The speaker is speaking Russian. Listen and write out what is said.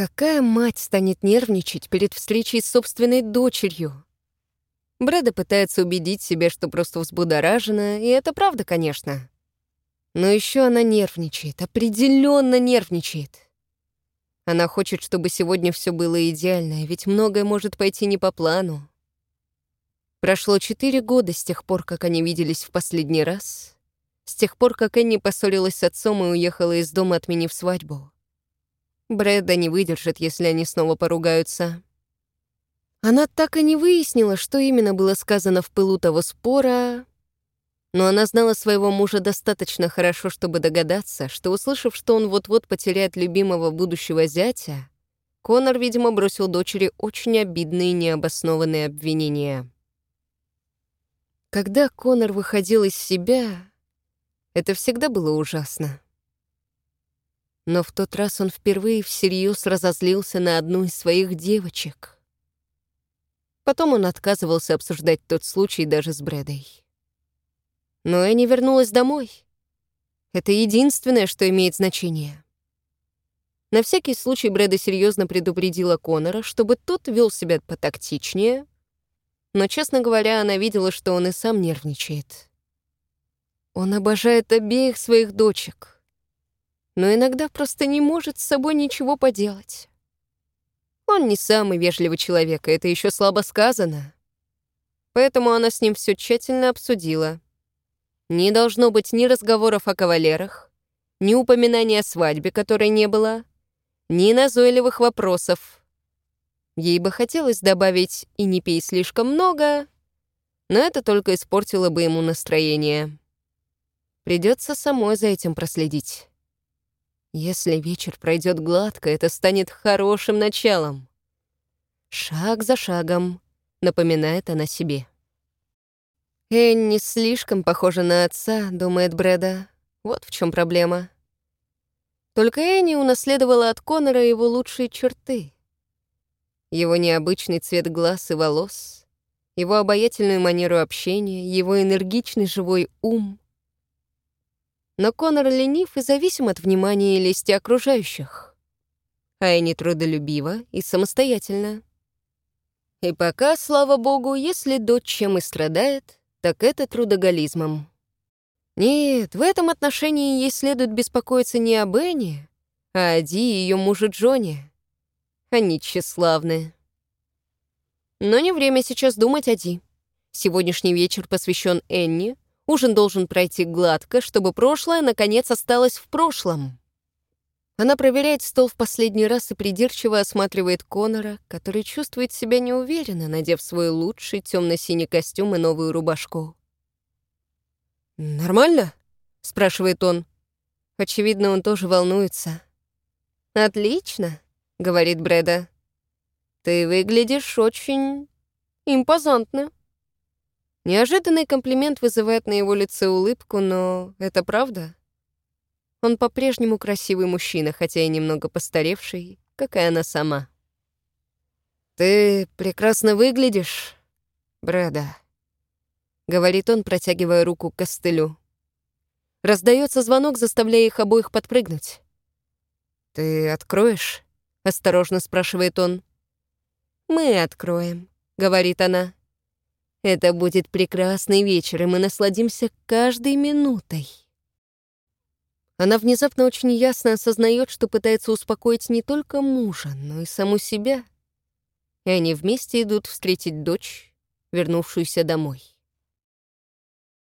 Какая мать станет нервничать перед встречей с собственной дочерью? Брэда пытается убедить себя, что просто взбудоражена, и это правда, конечно. Но еще она нервничает, определенно нервничает. Она хочет, чтобы сегодня все было идеально, ведь многое может пойти не по плану. Прошло четыре года с тех пор, как они виделись в последний раз, с тех пор, как Энни поссорилась с отцом и уехала из дома, отменив свадьбу. Брэда не выдержит, если они снова поругаются. Она так и не выяснила, что именно было сказано в пылу того спора, но она знала своего мужа достаточно хорошо, чтобы догадаться, что, услышав, что он вот-вот потеряет любимого будущего зятя, Конор, видимо, бросил дочери очень обидные необоснованные обвинения. Когда Конор выходил из себя, это всегда было ужасно. Но в тот раз он впервые всерьез разозлился на одну из своих девочек — Потом он отказывался обсуждать тот случай даже с Брэдой. Но Энни вернулась домой. Это единственное, что имеет значение. На всякий случай Брэда серьезно предупредила Конора, чтобы тот вел себя потактичнее, но, честно говоря, она видела, что он и сам нервничает. Он обожает обеих своих дочек, но иногда просто не может с собой ничего поделать. Он не самый вежливый человек, это еще слабо сказано. Поэтому она с ним все тщательно обсудила. Не должно быть ни разговоров о кавалерах, ни упоминания о свадьбе, которой не было, ни назойливых вопросов. Ей бы хотелось добавить «и не пей слишком много», но это только испортило бы ему настроение. Придется самой за этим проследить. Если вечер пройдет гладко, это станет хорошим началом. Шаг за шагом, напоминает она себе. Энни слишком похожа на отца, думает Брэда. Вот в чем проблема. Только Энни унаследовала от Конора его лучшие черты. Его необычный цвет глаз и волос, его обаятельную манеру общения, его энергичный живой ум, но Конор ленив и зависим от внимания и лести окружающих. А Энни трудолюбива и самостоятельна. И пока, слава богу, если дочь чем и страдает, так это трудоголизмом. Нет, в этом отношении ей следует беспокоиться не об Энни, а о Ди и ее муже Джоне. Они тщеславны. Но не время сейчас думать о Ди. Сегодняшний вечер посвящен Энни, Ужин должен пройти гладко, чтобы прошлое, наконец, осталось в прошлом. Она проверяет стол в последний раз и придирчиво осматривает Конора, который чувствует себя неуверенно, надев свой лучший темно-синий костюм и новую рубашку. «Нормально?» — спрашивает он. Очевидно, он тоже волнуется. «Отлично», — говорит Брэда. «Ты выглядишь очень импозантно». Неожиданный комплимент вызывает на его лице улыбку, но это правда? Он по-прежнему красивый мужчина, хотя и немного постаревший, как и она сама. «Ты прекрасно выглядишь, Брэда», — говорит он, протягивая руку к костылю. Раздается звонок, заставляя их обоих подпрыгнуть. «Ты откроешь?» — осторожно спрашивает он. «Мы откроем», — говорит она. Это будет прекрасный вечер, и мы насладимся каждой минутой. Она внезапно очень ясно осознает, что пытается успокоить не только мужа, но и саму себя. И они вместе идут встретить дочь, вернувшуюся домой.